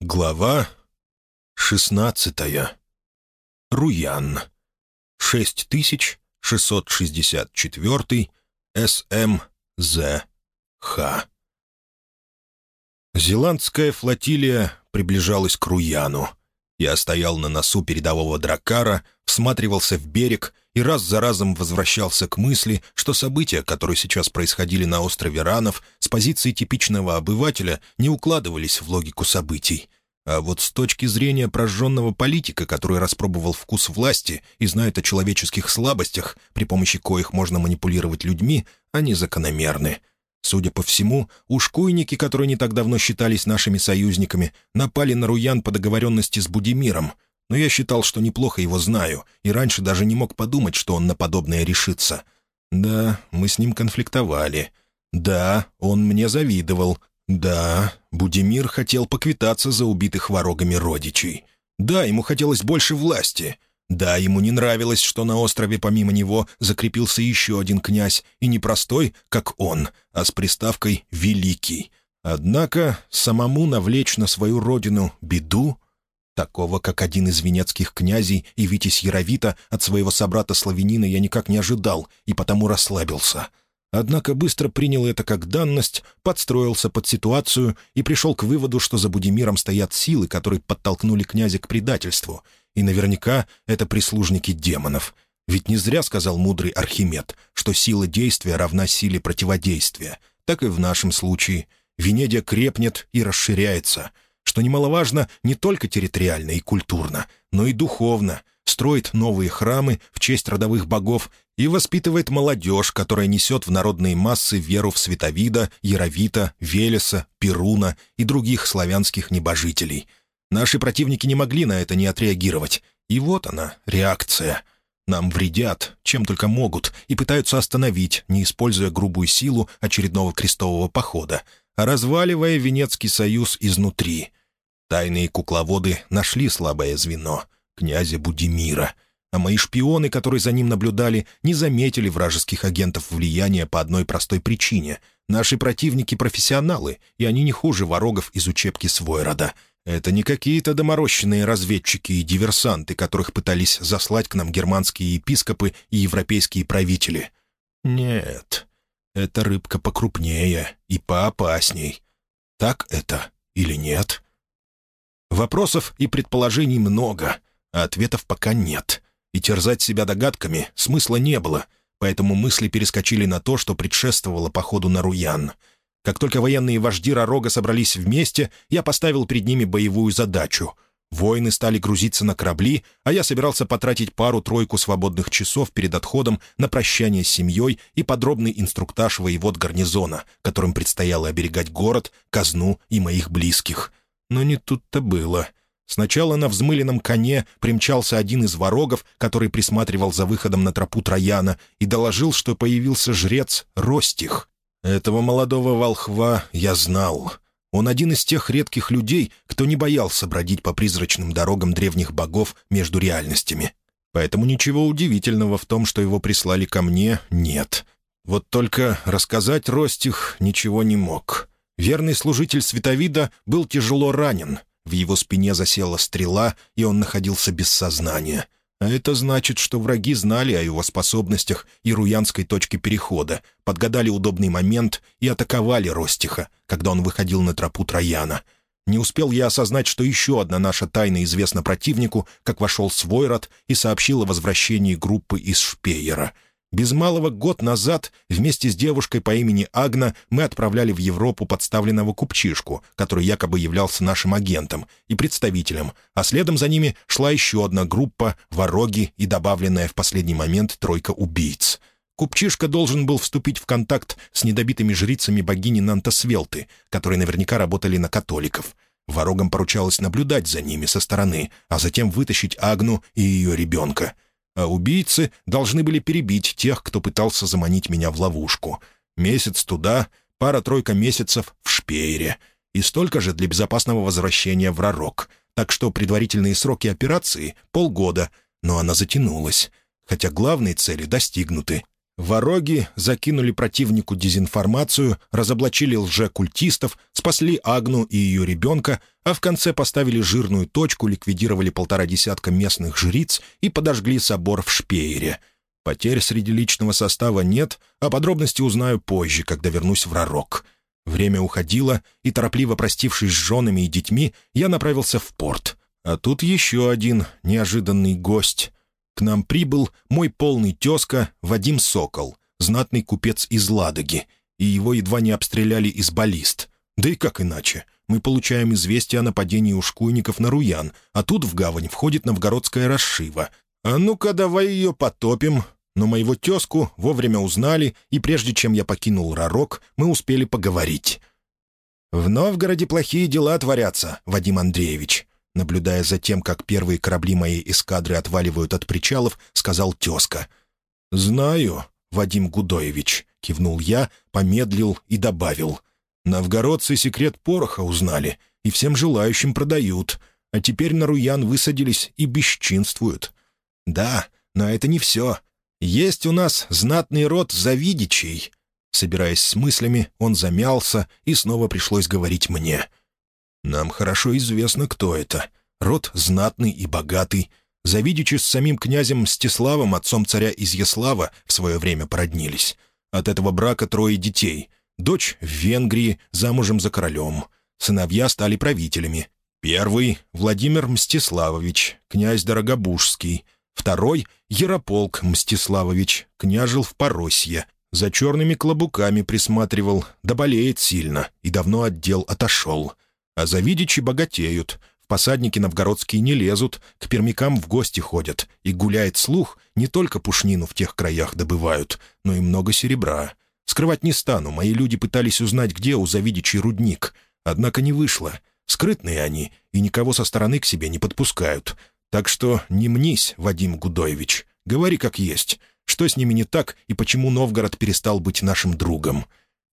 Глава шестнадцатая. Руян. 6664 СМЗХ. Зеландская флотилия приближалась к Руяну. Я стоял на носу передового дракара, всматривался в берег и раз за разом возвращался к мысли, что события, которые сейчас происходили на острове Ранов, с позиции типичного обывателя не укладывались в логику событий. А вот с точки зрения прожженного политика, который распробовал вкус власти и знает о человеческих слабостях, при помощи коих можно манипулировать людьми, они закономерны. Судя по всему, ушкуйники, которые не так давно считались нашими союзниками, напали на Руян по договоренности с Будимиром — но я считал, что неплохо его знаю, и раньше даже не мог подумать, что он на подобное решится. Да, мы с ним конфликтовали. Да, он мне завидовал. Да, Будимир хотел поквитаться за убитых ворогами родичей. Да, ему хотелось больше власти. Да, ему не нравилось, что на острове помимо него закрепился еще один князь, и не простой, как он, а с приставкой «великий». Однако самому навлечь на свою родину беду Такого, как один из венецких князей и Витязь Яровита, от своего собрата-славянина я никак не ожидал и потому расслабился. Однако быстро принял это как данность, подстроился под ситуацию и пришел к выводу, что за Будимиром стоят силы, которые подтолкнули князя к предательству. И наверняка это прислужники демонов. Ведь не зря сказал мудрый Архимед, что сила действия равна силе противодействия. Так и в нашем случае. Венедия крепнет и расширяется — что немаловажно не только территориально и культурно, но и духовно, строит новые храмы в честь родовых богов и воспитывает молодежь, которая несет в народные массы веру в Световида, Яровита, Велеса, Перуна и других славянских небожителей. Наши противники не могли на это не отреагировать. И вот она, реакция. Нам вредят, чем только могут, и пытаются остановить, не используя грубую силу очередного крестового похода, а разваливая Венецкий союз изнутри. Тайные кукловоды нашли слабое звено — князя Будимира. А мои шпионы, которые за ним наблюдали, не заметили вражеских агентов влияния по одной простой причине. Наши противники — профессионалы, и они не хуже ворогов из учебки Свойрода. Это не какие-то доморощенные разведчики и диверсанты, которых пытались заслать к нам германские епископы и европейские правители. Нет, это рыбка покрупнее и поопасней. Так это или нет?» Вопросов и предположений много, а ответов пока нет. И терзать себя догадками смысла не было, поэтому мысли перескочили на то, что предшествовало походу на Руян. Как только военные вожди Ророга собрались вместе, я поставил перед ними боевую задачу. Воины стали грузиться на корабли, а я собирался потратить пару-тройку свободных часов перед отходом на прощание с семьей и подробный инструктаж воевод гарнизона, которым предстояло оберегать город, казну и моих близких — но не тут-то было. Сначала на взмыленном коне примчался один из ворогов, который присматривал за выходом на тропу Трояна, и доложил, что появился жрец Ростих. Этого молодого волхва я знал. Он один из тех редких людей, кто не боялся бродить по призрачным дорогам древних богов между реальностями. Поэтому ничего удивительного в том, что его прислали ко мне, нет. Вот только рассказать Ростих ничего не мог. Верный служитель Световида был тяжело ранен. В его спине засела стрела, и он находился без сознания. А это значит, что враги знали о его способностях и руянской точке перехода, подгадали удобный момент и атаковали Ростиха, когда он выходил на тропу Трояна. Не успел я осознать, что еще одна наша тайна известна противнику, как вошел Свойрод и сообщил о возвращении группы из Шпеера — без малого год назад вместе с девушкой по имени Агна мы отправляли в Европу подставленного купчишку, который якобы являлся нашим агентом и представителем, а следом за ними шла еще одна группа, вороги и добавленная в последний момент тройка убийц. Купчишка должен был вступить в контакт с недобитыми жрицами богини Нантасвелты, которые наверняка работали на католиков. Ворогам поручалось наблюдать за ними со стороны, а затем вытащить Агну и ее ребенка — а убийцы должны были перебить тех, кто пытался заманить меня в ловушку. Месяц туда, пара-тройка месяцев в Шпеере. И столько же для безопасного возвращения в Ророк. Так что предварительные сроки операции — полгода, но она затянулась. Хотя главные цели достигнуты. Вороги закинули противнику дезинформацию, разоблачили лже-культистов, спасли Агну и ее ребенка, а в конце поставили жирную точку, ликвидировали полтора десятка местных жриц и подожгли собор в Шпеере. Потерь среди личного состава нет, а подробности узнаю позже, когда вернусь в Ророк. Время уходило, и, торопливо простившись с женами и детьми, я направился в порт. А тут еще один неожиданный гость. К нам прибыл мой полный тезка Вадим Сокол, знатный купец из Ладоги, и его едва не обстреляли из баллист. Да и как иначе? Мы получаем известие о нападении ушкуйников на Руян, а тут в гавань входит новгородская расшива. А ну-ка давай ее потопим. Но моего тезку вовремя узнали, и прежде чем я покинул Ророк, мы успели поговорить. «В Новгороде плохие дела творятся, Вадим Андреевич», наблюдая за тем, как первые корабли моей эскадры отваливают от причалов, сказал тезка. «Знаю, Вадим Гудоевич», — кивнул я, помедлил и добавил. «Новгородцы секрет пороха узнали и всем желающим продают, а теперь на Руян высадились и бесчинствуют. Да, но это не все. Есть у нас знатный род завидичей». Собираясь с мыслями, он замялся, и снова пришлось говорить мне. Нам хорошо известно, кто это. Род знатный и богатый. Завидичи с самим князем Мстиславом, отцом царя Изяслава, в свое время породнились. От этого брака трое детей. Дочь в Венгрии, замужем за королем. Сыновья стали правителями. Первый — Владимир Мстиславович, князь Дорогобужский. Второй — Ярополк Мстиславович, княжил в Поросье. За черными клобуками присматривал, да болеет сильно, и давно отдел отошел — а завидичи богатеют. В посадники новгородские не лезут, к пермякам в гости ходят. И гуляет слух, не только пушнину в тех краях добывают, но и много серебра. Скрывать не стану, мои люди пытались узнать, где у завидичей рудник. Однако не вышло. Скрытные они, и никого со стороны к себе не подпускают. Так что не мнись, Вадим Гудоевич. Говори как есть. Что с ними не так, и почему Новгород перестал быть нашим другом?»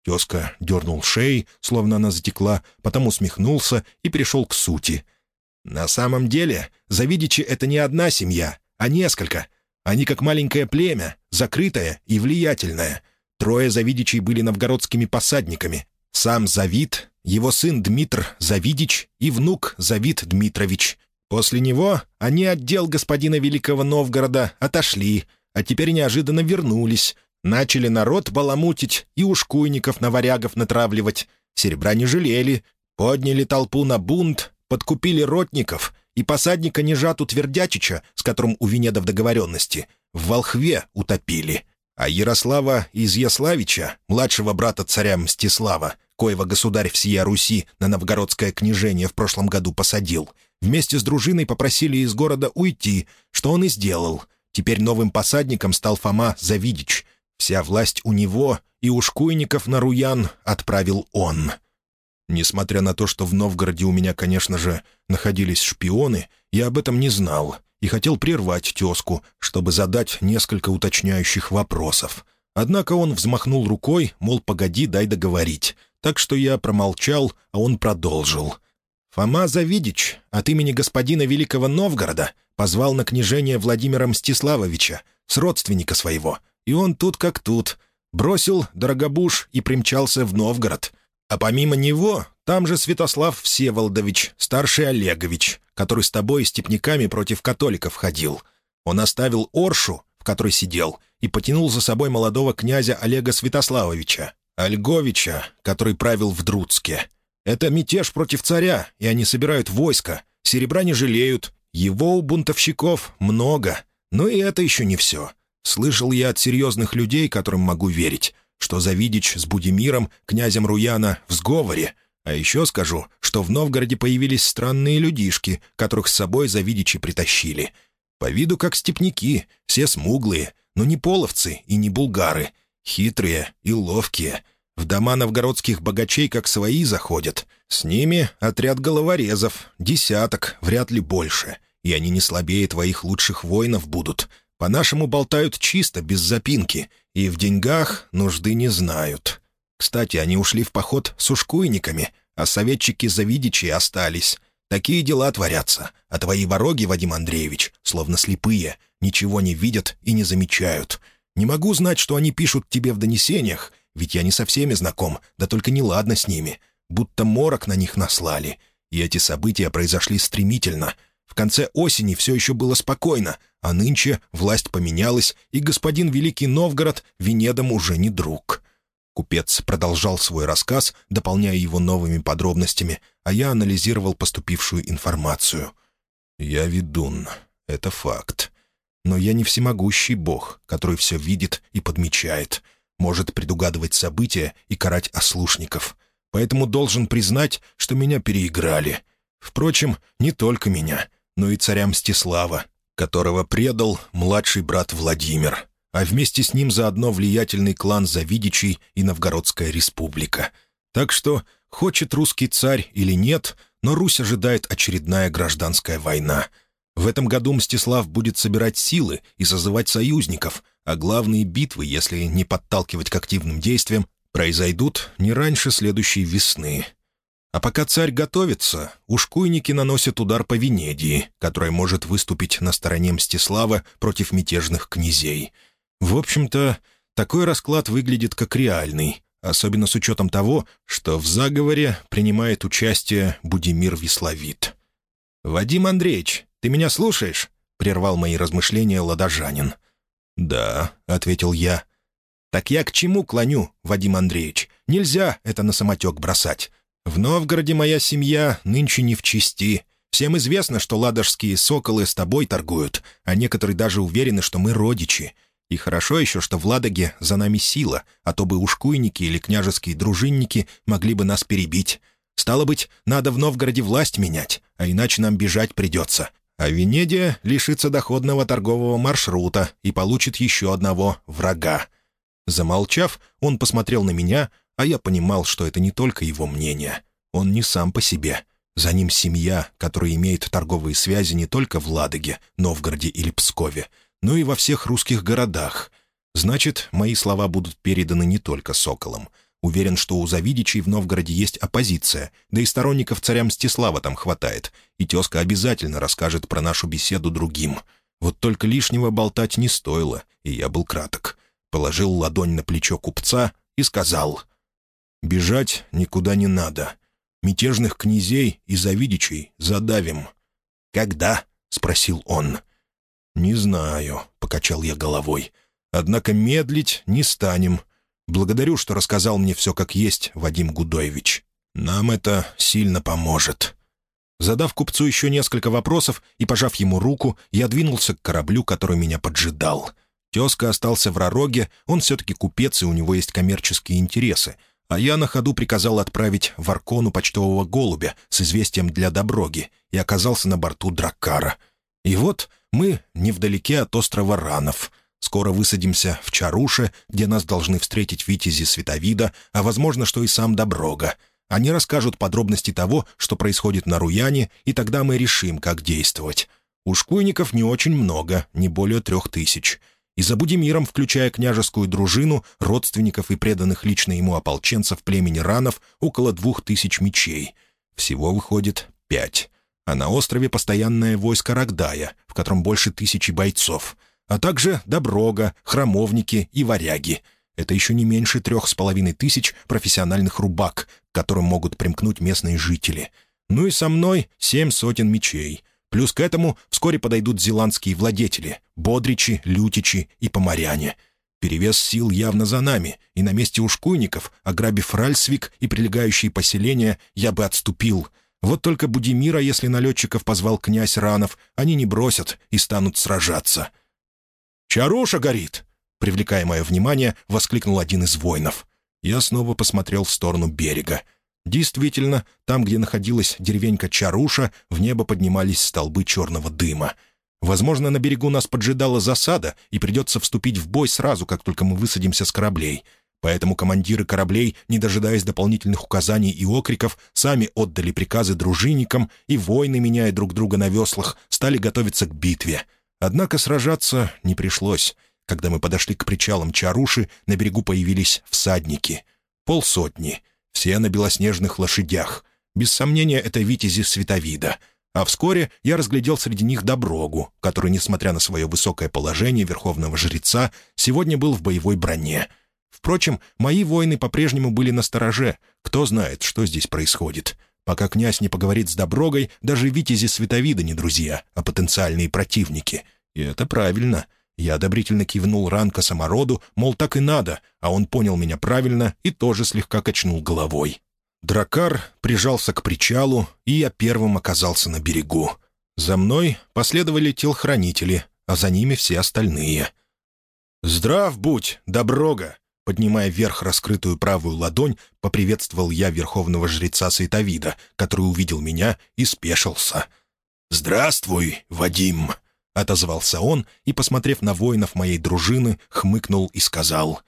Тезка дернул шеей, словно она затекла, потом усмехнулся и перешел к сути. «На самом деле, Завидичи — это не одна семья, а несколько. Они как маленькое племя, закрытое и влиятельное. Трое Завидичей были новгородскими посадниками. Сам Завид, его сын Дмитр Завидич и внук Завид Дмитрович. После него они отдел господина Великого Новгорода отошли, а теперь неожиданно вернулись, Начали народ баламутить и ушкуйников на варягов натравливать. Серебра не жалели. Подняли толпу на бунт, подкупили ротников и посадника Нежату Твердячича, с которым у Венедов договоренности, в Волхве утопили. А Ярослава Изъяславича, младшего брата царя Мстислава, коего государь всея Руси на новгородское княжение в прошлом году посадил, вместе с дружиной попросили из города уйти, что он и сделал. Теперь новым посадником стал Фома Завидич, Вся власть у него, и ушкуйников на Руян отправил он. Несмотря на то, что в Новгороде у меня, конечно же, находились шпионы, я об этом не знал и хотел прервать тезку, чтобы задать несколько уточняющих вопросов. Однако он взмахнул рукой, мол, погоди, дай договорить. Так что я промолчал, а он продолжил. «Фома Завидич от имени господина Великого Новгорода позвал на княжение Владимира Мстиславовича, с родственника своего, и он тут как тут. Бросил Дорогобуж и примчался в Новгород. А помимо него, там же Святослав Всеволодович, старший Олегович, который с тобой и степняками против католиков ходил. Он оставил Оршу, в которой сидел, и потянул за собой молодого князя Олега Святославовича, Ольговича, который правил в Друцке. Это мятеж против царя, и они собирают войско. Серебра не жалеют. Его у бунтовщиков много. Но и это еще не все. Слышал я от серьезных людей, которым могу верить, что Завидич с Будимиром, князем Руяна, в сговоре. А еще скажу, что в Новгороде появились странные людишки, которых с собой Завидичи притащили. По виду как степняки, все смуглые, но не половцы и не булгары. Хитрые и ловкие. В дома новгородских богачей как свои заходят. С ними отряд головорезов, десяток, вряд ли больше. И они не слабее твоих лучших воинов будут — по-нашему болтают чисто, без запинки, и в деньгах нужды не знают. Кстати, они ушли в поход с ушкуйниками, а советчики-завидичи остались. Такие дела творятся, а твои вороги, Вадим Андреевич, словно слепые, ничего не видят и не замечают. Не могу знать, что они пишут тебе в донесениях, ведь я не со всеми знаком, да только неладно с ними. Будто морок на них наслали. И эти события произошли стремительно. В конце осени все еще было спокойно, а нынче власть поменялась, и господин Великий Новгород Венедом уже не друг. Купец продолжал свой рассказ, дополняя его новыми подробностями, а я анализировал поступившую информацию. «Я ведун. Это факт. Но я не всемогущий бог, который все видит и подмечает, может предугадывать события и карать ослушников. Поэтому должен признать, что меня переиграли. Впрочем, не только меня, но и царя Мстислава, которого предал младший брат Владимир, а вместе с ним заодно влиятельный клан Завидичей и Новгородская республика. Так что, хочет русский царь или нет, но Русь ожидает очередная гражданская война. В этом году Мстислав будет собирать силы и созывать союзников, а главные битвы, если не подталкивать к активным действиям, произойдут не раньше следующей весны. А пока царь готовится, ушкуйники наносят удар по Венедии, которая может выступить на стороне Мстислава против мятежных князей. В общем-то, такой расклад выглядит как реальный, особенно с учетом того, что в заговоре принимает участие Будимир Весловит. «Вадим Андреевич, ты меня слушаешь?» — прервал мои размышления ладожанин. «Да», — ответил я. «Так я к чему клоню, Вадим Андреевич? Нельзя это на самотек бросать. В Новгороде моя семья нынче не в чести. Всем известно, что ладожские соколы с тобой торгуют, а некоторые даже уверены, что мы родичи. И хорошо еще, что в Ладоге за нами сила, а то бы ушкуйники или княжеские дружинники могли бы нас перебить. Стало быть, надо в Новгороде власть менять, а иначе нам бежать придется. А Венедия лишится доходного торгового маршрута и получит еще одного врага. Замолчав, он посмотрел на меня, а я понимал, что это не только его мнение. Он не сам по себе. За ним семья, которая имеет торговые связи не только в Ладоге, Новгороде или Пскове, но и во всех русских городах. Значит, мои слова будут переданы не только Соколом. Уверен, что у Завидичей в Новгороде есть оппозиция, да и сторонников царя Мстислава там хватает, и тезка обязательно расскажет про нашу беседу другим. Вот только лишнего болтать не стоило, и я был краток. Положил ладонь на плечо купца и сказал — Бежать никуда не надо. Мятежных князей и завидичей задавим. «Когда?» — спросил он. «Не знаю», — покачал я головой. «Однако медлить не станем. Благодарю, что рассказал мне все как есть, Вадим Гудоевич. Нам это сильно поможет». Задав купцу еще несколько вопросов и пожав ему руку, я двинулся к кораблю, который меня поджидал. Тезка остался в Ророге, он все-таки купец, и у него есть коммерческие интересы — а я на ходу приказал отправить в Аркону почтового голубя с известием для Доброги и оказался на борту Драккара. И вот мы невдалеке от острова Ранов. Скоро высадимся в Чаруше, где нас должны встретить витязи Световида, а, возможно, что и сам Доброга. Они расскажут подробности того, что происходит на Руяне, и тогда мы решим, как действовать. У шкуйников не очень много, не более трех тысяч — и за Будимиром, включая княжескую дружину, родственников и преданных лично ему ополченцев племени ранов, около двух тысяч мечей. Всего выходит пять. А на острове постоянное войско Рогдая, в котором больше тысячи бойцов, а также Доброга, Храмовники и Варяги. Это еще не меньше трех с половиной тысяч профессиональных рубак, к которым могут примкнуть местные жители. Ну и со мной семь сотен мечей — Плюс к этому вскоре подойдут зеландские владетели — Бодричи, Лютичи и Поморяне. Перевес сил явно за нами, и на месте ушкуйников, ограбив Ральсвик и прилегающие поселения, я бы отступил. Вот только Будимира, если налетчиков позвал князь Ранов, они не бросят и станут сражаться. «Чаруша горит!» — привлекая мое внимание, воскликнул один из воинов. Я снова посмотрел в сторону берега. Действительно, там, где находилась деревенька Чаруша, в небо поднимались столбы черного дыма. Возможно, на берегу нас поджидала засада, и придется вступить в бой сразу, как только мы высадимся с кораблей. Поэтому командиры кораблей, не дожидаясь дополнительных указаний и окриков, сами отдали приказы дружинникам, и воины, меняя друг друга на веслах, стали готовиться к битве. Однако сражаться не пришлось. Когда мы подошли к причалам Чаруши, на берегу появились всадники. Полсотни — все на белоснежных лошадях. Без сомнения, это витязи Световида. А вскоре я разглядел среди них Доброгу, который, несмотря на свое высокое положение верховного жреца, сегодня был в боевой броне. Впрочем, мои воины по-прежнему были на стороже. Кто знает, что здесь происходит. Пока князь не поговорит с Доброгой, даже витязи Световида не друзья, а потенциальные противники. И это правильно. Я одобрительно кивнул Ранка самороду, мол, так и надо, а он понял меня правильно и тоже слегка качнул головой. Дракар прижался к причалу, и я первым оказался на берегу. За мной последовали телохранители, а за ними все остальные. «Здрав будь, доброга!» Поднимая вверх раскрытую правую ладонь, поприветствовал я верховного жреца Сайтовида, который увидел меня и спешился. «Здравствуй, Вадим!» — отозвался он и, посмотрев на воинов моей дружины, хмыкнул и сказал.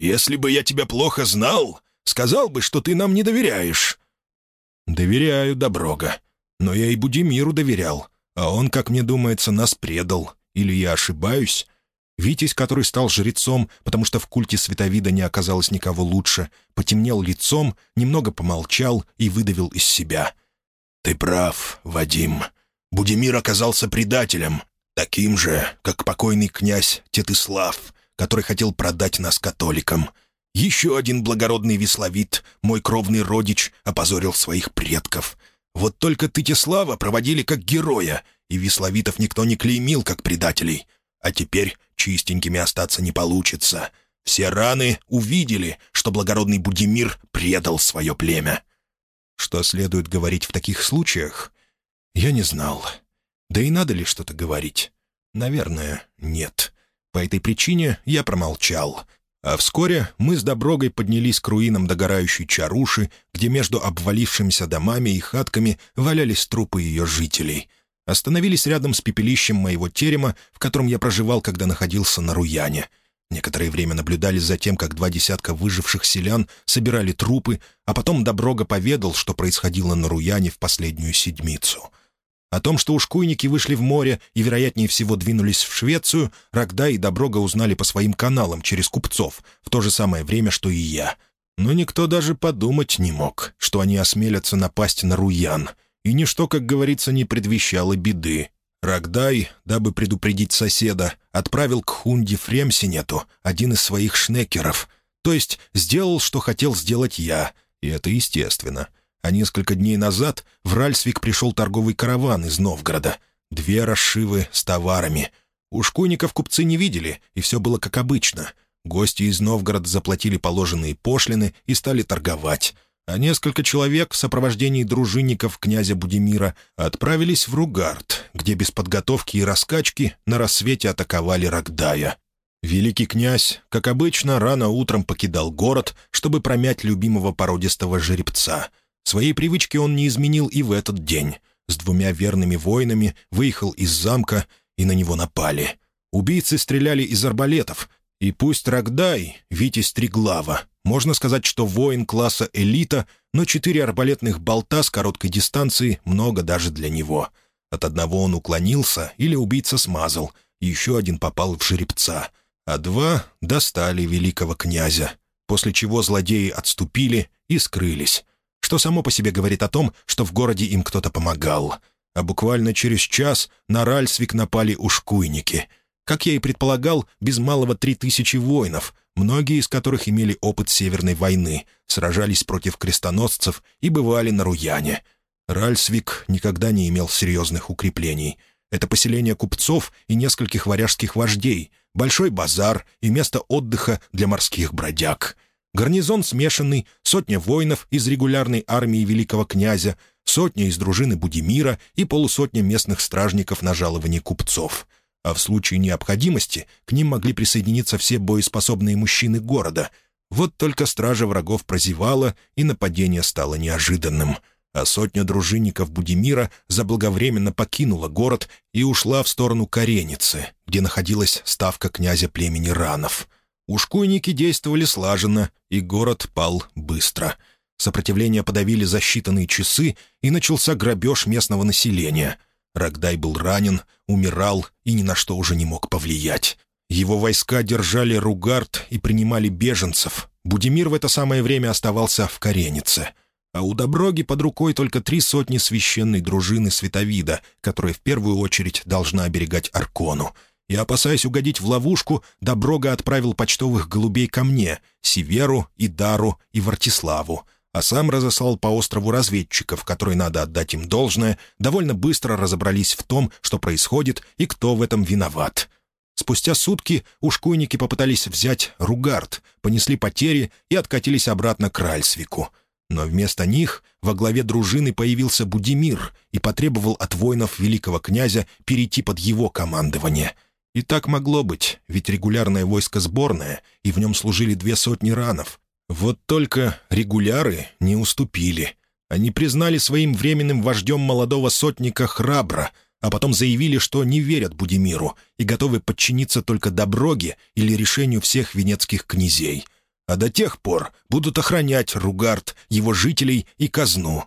«Если бы я тебя плохо знал, Сказал бы, что ты нам не доверяешь». «Доверяю, Доброга. Но я и Будимиру доверял, а он, как мне думается, нас предал. Или я ошибаюсь?» Витязь, который стал жрецом, потому что в культе Световида не оказалось никого лучше, потемнел лицом, немного помолчал и выдавил из себя. «Ты прав, Вадим. Будимир оказался предателем, таким же, как покойный князь Тетыслав, который хотел продать нас католикам. Еще один благородный весловит, мой кровный родич, опозорил своих предков. Вот только Тытислава проводили как героя, и весловитов никто не клеймил как предателей. А теперь чистенькими остаться не получится. Все раны увидели, что благородный Будимир предал свое племя. Что следует говорить в таких случаях? Я не знал. Да и надо ли что-то говорить? Наверное, нет. По этой причине я промолчал — а вскоре мы с Доброгой поднялись к руинам догорающей Чаруши, где между обвалившимися домами и хатками валялись трупы ее жителей. Остановились рядом с пепелищем моего терема, в котором я проживал, когда находился на Руяне. Некоторое время наблюдали за тем, как два десятка выживших селян собирали трупы, а потом Доброга поведал, что происходило на Руяне в последнюю седмицу — о том, что ушкуйники вышли в море и, вероятнее всего, двинулись в Швецию, Рогда и Доброга узнали по своим каналам через купцов, в то же самое время, что и я. Но никто даже подумать не мог, что они осмелятся напасть на Руян. И ничто, как говорится, не предвещало беды. Рогдай, дабы предупредить соседа, отправил к Хунде Фремсинету один из своих шнекеров, то есть сделал, что хотел сделать я, и это естественно — а несколько дней назад в Ральсвик пришел торговый караван из Новгорода. Две расшивы с товарами. У шкуйников купцы не видели, и все было как обычно. Гости из Новгорода заплатили положенные пошлины и стали торговать. А несколько человек в сопровождении дружинников князя Будимира отправились в Ругард, где без подготовки и раскачки на рассвете атаковали Рогдая. Великий князь, как обычно, рано утром покидал город, чтобы промять любимого породистого жеребца — Своей привычки он не изменил и в этот день. С двумя верными воинами выехал из замка, и на него напали. Убийцы стреляли из арбалетов, и пусть Рогдай, Витязь Триглава, можно сказать, что воин класса элита, но четыре арбалетных болта с короткой дистанции много даже для него. От одного он уклонился или убийца смазал, еще один попал в жеребца, а два достали великого князя, после чего злодеи отступили и скрылись что само по себе говорит о том, что в городе им кто-то помогал. А буквально через час на Ральсвик напали ушкуйники. Как я и предполагал, без малого три тысячи воинов, многие из которых имели опыт Северной войны, сражались против крестоносцев и бывали на Руяне. Ральсвик никогда не имел серьезных укреплений. Это поселение купцов и нескольких варяжских вождей, большой базар и место отдыха для морских бродяг — Гарнизон смешанный, сотня воинов из регулярной армии великого князя, сотня из дружины Будимира и полусотня местных стражников на жаловании купцов. А в случае необходимости к ним могли присоединиться все боеспособные мужчины города. Вот только стража врагов прозевала, и нападение стало неожиданным. А сотня дружинников Будимира заблаговременно покинула город и ушла в сторону Кареницы, где находилась ставка князя племени Ранов — Ушкуйники действовали слаженно, и город пал быстро. Сопротивление подавили за считанные часы, и начался грабеж местного населения. Рогдай был ранен, умирал и ни на что уже не мог повлиять. Его войска держали Ругард и принимали беженцев. Будимир в это самое время оставался в Каренице. а у Доброги под рукой только три сотни священной дружины Световида, которая в первую очередь должна оберегать Аркону. И, опасаясь угодить в ловушку, Доброга отправил почтовых голубей ко мне, Северу, Идару и Вартиславу, а сам разослал по острову разведчиков, которые, надо отдать им должное, довольно быстро разобрались в том, что происходит и кто в этом виноват. Спустя сутки ушкуйники попытались взять Ругард, понесли потери и откатились обратно к Ральсвику. Но вместо них во главе дружины появился Будимир и потребовал от воинов великого князя перейти под его командование. И так могло быть, ведь регулярное войско сборное, и в нем служили две сотни ранов. Вот только регуляры не уступили. Они признали своим временным вождем молодого сотника Храбра — а потом заявили, что не верят Будимиру и готовы подчиниться только Доброге или решению всех венецких князей. А до тех пор будут охранять Ругард, его жителей и казну.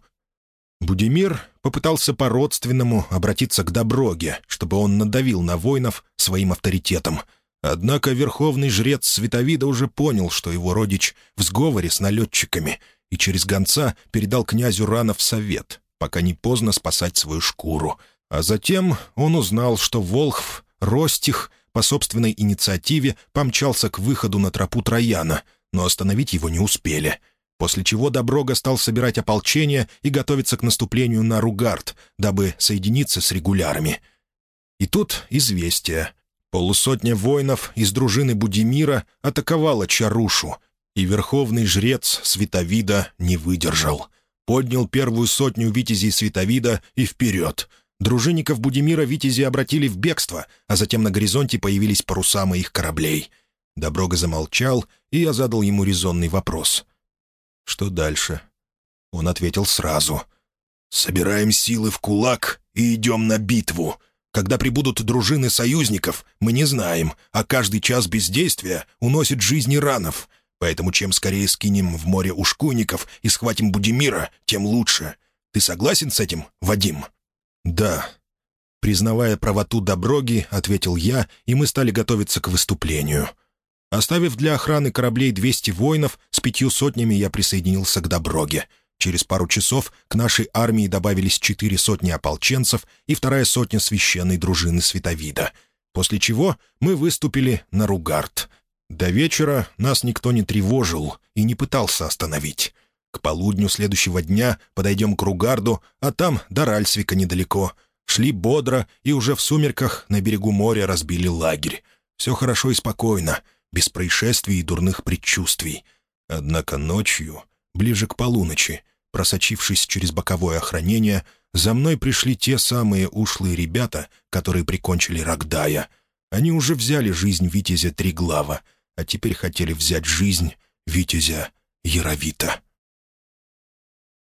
Будимир попытался по-родственному обратиться к Доброге, чтобы он надавил на воинов своим авторитетом. Однако верховный жрец Световида уже понял, что его родич в сговоре с налетчиками, и через гонца передал князю Ранов совет, пока не поздно спасать свою шкуру — а затем он узнал, что Волхв, Ростих, по собственной инициативе помчался к выходу на тропу Трояна, но остановить его не успели. После чего Доброга стал собирать ополчение и готовиться к наступлению на Ругард, дабы соединиться с регулярами. И тут известие. Полусотня воинов из дружины Будимира атаковала Чарушу, и верховный жрец Световида не выдержал. Поднял первую сотню витязей Световида и вперед — Дружинников Будимира Витязи обратили в бегство, а затем на горизонте появились паруса моих кораблей. Доброга замолчал, и я задал ему резонный вопрос. «Что дальше?» Он ответил сразу. «Собираем силы в кулак и идем на битву. Когда прибудут дружины союзников, мы не знаем, а каждый час бездействия уносит жизни ранов. Поэтому чем скорее скинем в море ушкуйников и схватим Будимира, тем лучше. Ты согласен с этим, Вадим?» «Да». Признавая правоту Доброги, ответил я, и мы стали готовиться к выступлению. Оставив для охраны кораблей 200 воинов, с пятью сотнями я присоединился к Доброге. Через пару часов к нашей армии добавились четыре сотни ополченцев и вторая сотня священной дружины Световида. После чего мы выступили на Ругард. До вечера нас никто не тревожил и не пытался остановить. К полудню следующего дня подойдем к Ругарду, а там до Ральсвика недалеко. Шли бодро и уже в сумерках на берегу моря разбили лагерь. Все хорошо и спокойно, без происшествий и дурных предчувствий. Однако ночью, ближе к полуночи, просочившись через боковое охранение, за мной пришли те самые ушлые ребята, которые прикончили Рогдая. Они уже взяли жизнь Витязя Триглава, а теперь хотели взять жизнь Витязя Яровита.